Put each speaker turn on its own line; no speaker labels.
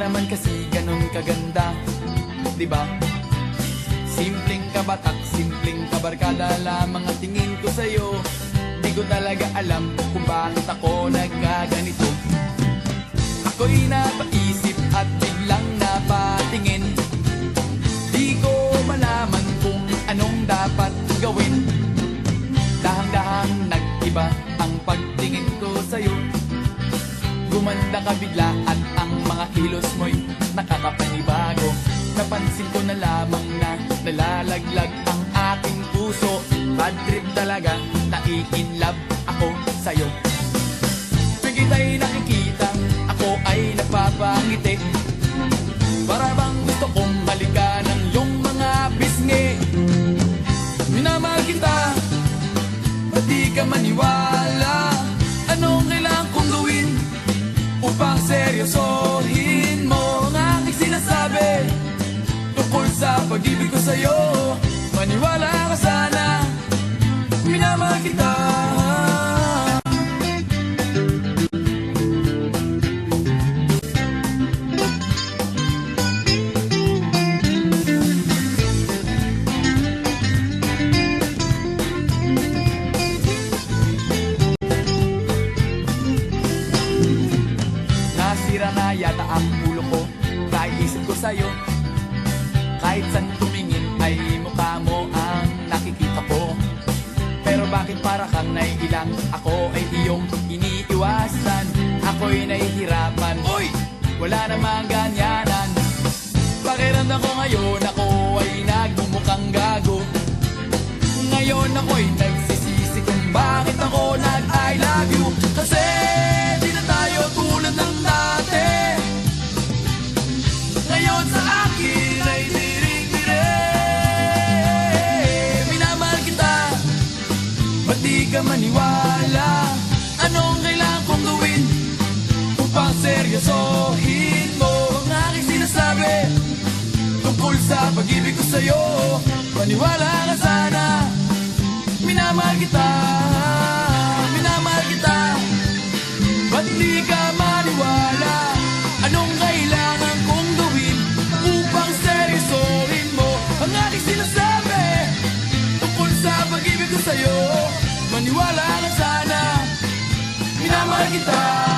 naman kasi ganun kaganda Di ba? Simpleng kabatak, simpleng kabarkada lamang ang tingin ko sa'yo. Di ko talaga alam kung bakit ako nagkaganito. Ako'y napaisip at biglang napatingin. Di ko malaman kung anong dapat gawin. Dahang-dahang nag-iba ang pagtingin ko sa'yo. Gumanda ka bigla nakakapanibago. Napansin ko na lamang na nalalaglag ang aking puso. Bad trip talaga, nai-inlove ako sa'yo. Tuwing kita'y nakikita, pag-ibig ko sa'yo. Maniwala ka sana. Minamahal kita. Nasira na yata ang ulo ko. Sa'yo Kahit saan tumingin ay mukha mo ang nakikita ko. Pero bakit para kang naiilang? Ako ay iyong iniiwasan. Ako'y nahihirapan. Uy! Wala namang ganyanan. Pakiramdam ko ngayon Ako ay nagmumukhang gago. Ngayon ako'y ka maniwala. Anong kailangan kong gawin Upang seryosohin mo? Ang aking sinasabi Tungkol sa pag-ibig ko sa'yo Maniwala ka sana pag-ibig ko